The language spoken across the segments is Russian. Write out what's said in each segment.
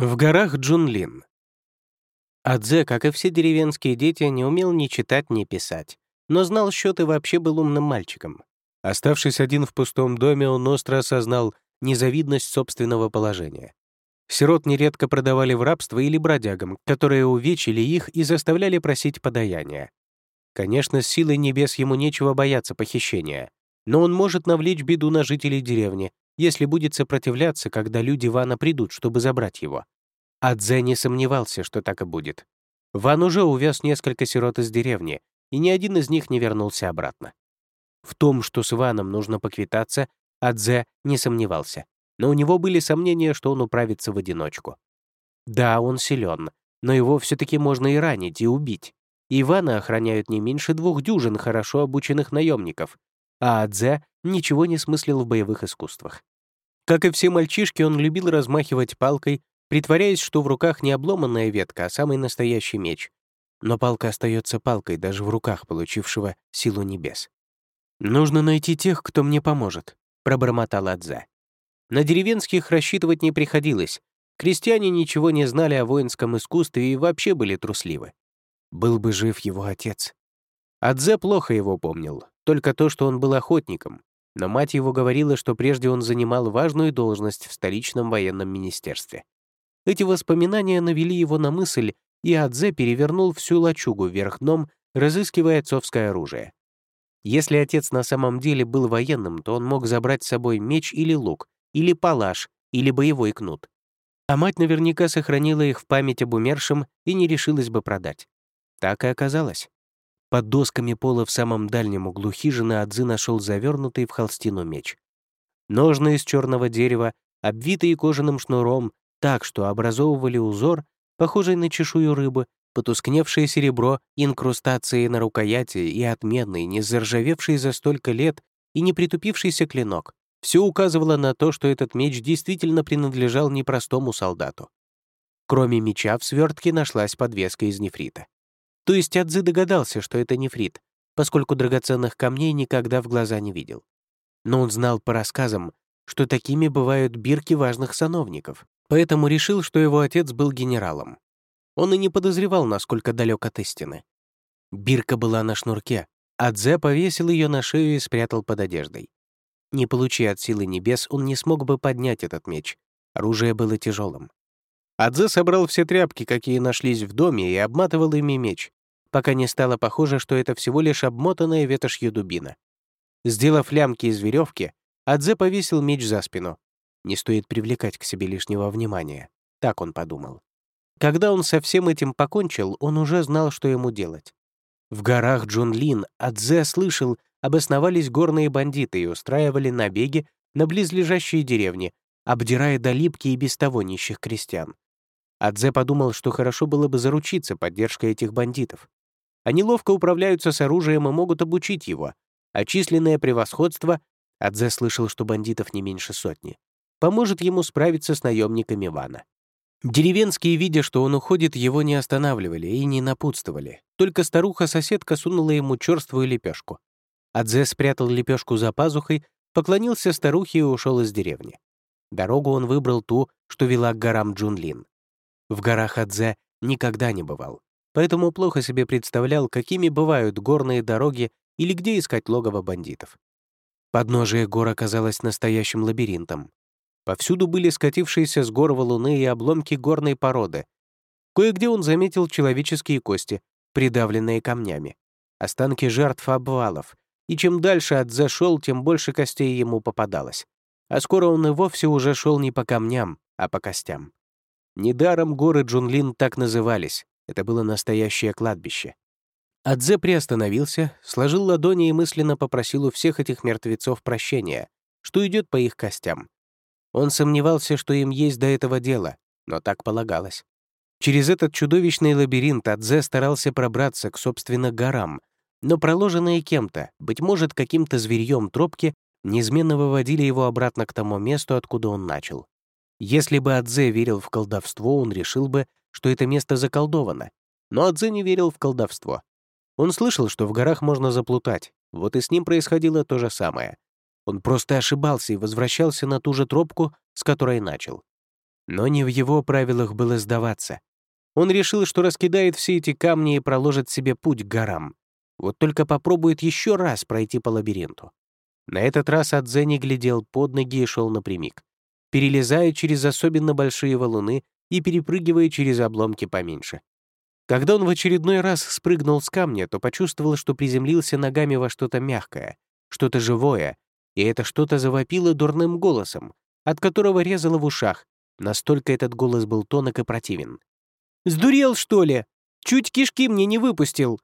В горах Джунлин. Адзе, как и все деревенские дети, не умел ни читать, ни писать, но знал счет и вообще был умным мальчиком. Оставшись один в пустом доме, он остро осознал незавидность собственного положения. Сирот нередко продавали в рабство или бродягам, которые увечили их и заставляли просить подаяния. Конечно, с силой небес ему нечего бояться похищения, но он может навлечь беду на жителей деревни, если будет сопротивляться, когда люди Вана придут, чтобы забрать его. Адзе не сомневался, что так и будет. Ван уже увез несколько сирот из деревни, и ни один из них не вернулся обратно. В том, что с Ваном нужно поквитаться, Адзе не сомневался, но у него были сомнения, что он управится в одиночку. Да, он силен, но его все-таки можно и ранить, и убить. Ивана охраняют не меньше двух дюжин хорошо обученных наемников, а Адзе ничего не смыслил в боевых искусствах. Как и все мальчишки, он любил размахивать палкой, притворяясь, что в руках не обломанная ветка, а самый настоящий меч. Но палка остается палкой даже в руках получившего силу небес. «Нужно найти тех, кто мне поможет», — пробормотал Адзе. На деревенских рассчитывать не приходилось. Крестьяне ничего не знали о воинском искусстве и вообще были трусливы. Был бы жив его отец. Адзе плохо его помнил, только то, что он был охотником, но мать его говорила, что прежде он занимал важную должность в столичном военном министерстве. Эти воспоминания навели его на мысль, и Адзе перевернул всю лачугу вверх дном, разыскивая отцовское оружие. Если отец на самом деле был военным, то он мог забрать с собой меч или лук, или палаш, или боевой кнут. А мать наверняка сохранила их в память об умершем и не решилась бы продать. Так и оказалось. Под досками пола в самом дальнем углу хижины Адзы нашел завернутый в холстину меч. Ножны из черного дерева, обвитые кожаным шнуром, так что образовывали узор, похожий на чешую рыбы, потускневшее серебро, инкрустации на рукояти и отменный, не заржавевший за столько лет и не притупившийся клинок. Все указывало на то, что этот меч действительно принадлежал непростому солдату. Кроме меча в свертке нашлась подвеска из нефрита. То есть Адзы догадался, что это нефрит, поскольку драгоценных камней никогда в глаза не видел. Но он знал по рассказам, что такими бывают бирки важных сановников, поэтому решил, что его отец был генералом. Он и не подозревал, насколько далек от истины. Бирка была на шнурке, а Дзе повесил ее на шею и спрятал под одеждой. Не получи от силы небес, он не смог бы поднять этот меч. Оружие было тяжелым. Адзе собрал все тряпки, какие нашлись в доме, и обматывал ими меч, пока не стало похоже, что это всего лишь обмотанная ветошью дубина. Сделав лямки из веревки, Адзе повесил меч за спину. Не стоит привлекать к себе лишнего внимания. Так он подумал. Когда он со всем этим покончил, он уже знал, что ему делать. В горах Джунлин Адзе слышал, обосновались горные бандиты и устраивали набеги на близлежащие деревни, обдирая до липки и без того нищих крестьян. Адзе подумал, что хорошо было бы заручиться поддержкой этих бандитов. Они ловко управляются с оружием и могут обучить его, а численное превосходство, Адзе слышал, что бандитов не меньше сотни, поможет ему справиться с наемниками Вана. Деревенские, видя, что он уходит, его не останавливали и не напутствовали. Только старуха-соседка сунула ему черствую лепешку. Адзе спрятал лепешку за пазухой, поклонился старухе и ушел из деревни. Дорогу он выбрал ту, что вела к горам Джунлин. В горах Адзе никогда не бывал поэтому плохо себе представлял, какими бывают горные дороги или где искать логово бандитов. Подножие гор оказалось настоящим лабиринтом. Повсюду были скатившиеся с гор валуны и обломки горной породы. Кое-где он заметил человеческие кости, придавленные камнями, останки жертв обвалов, и чем дальше от зашел, тем больше костей ему попадалось. А скоро он и вовсе уже шел не по камням, а по костям. Недаром горы Джунлин так назывались, это было настоящее кладбище. Адзе приостановился, сложил ладони и мысленно попросил у всех этих мертвецов прощения, что идет по их костям. Он сомневался, что им есть до этого дело, но так полагалось. Через этот чудовищный лабиринт Адзе старался пробраться к, собственно, горам, но проложенные кем-то, быть может, каким-то зверьем тропки, неизменно выводили его обратно к тому месту, откуда он начал. Если бы Адзе верил в колдовство, он решил бы, что это место заколдовано. Но Адзе не верил в колдовство. Он слышал, что в горах можно заплутать, вот и с ним происходило то же самое. Он просто ошибался и возвращался на ту же тропку, с которой начал. Но не в его правилах было сдаваться. Он решил, что раскидает все эти камни и проложит себе путь к горам. Вот только попробует еще раз пройти по лабиринту. На этот раз Адзе не глядел под ноги и шел напрямик, перелезая через особенно большие валуны и перепрыгивая через обломки поменьше. Когда он в очередной раз спрыгнул с камня, то почувствовал, что приземлился ногами во что-то мягкое, что-то живое, и это что-то завопило дурным голосом, от которого резало в ушах, настолько этот голос был тонок и противен. «Сдурел, что ли? Чуть кишки мне не выпустил!»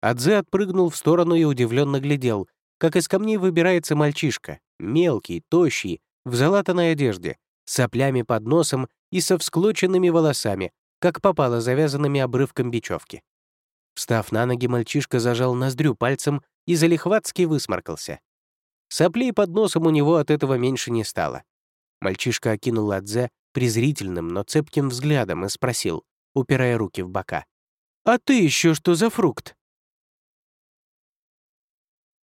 Адзе отпрыгнул в сторону и удивленно глядел, как из камней выбирается мальчишка, мелкий, тощий, в залатанной одежде, соплями под носом и со всклоченными волосами, как попало завязанными обрывком бечевки. Встав на ноги, мальчишка зажал ноздрю пальцем и залихватски высморкался. Соплей под носом у него от этого меньше не стало. Мальчишка окинул Адзе презрительным, но цепким взглядом и спросил, упирая руки в бока. «А ты еще что за фрукт?»